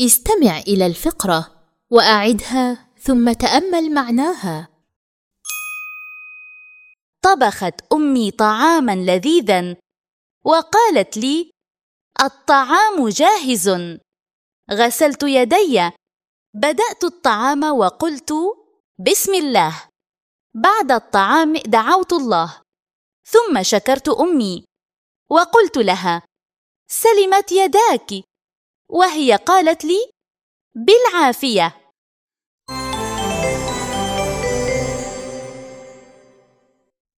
استمع إلى الفقرة وأعدها ثم تأمل معناها. طبخت أمي طعاماً لذيذاً وقالت لي: الطعام جاهز. غسلت يدي، بدأت الطعام وقلت: بسم الله. بعد الطعام دعوت الله، ثم شكرت أمي، وقلت لها: سلمت يداك وهي قالت لي بالعافية.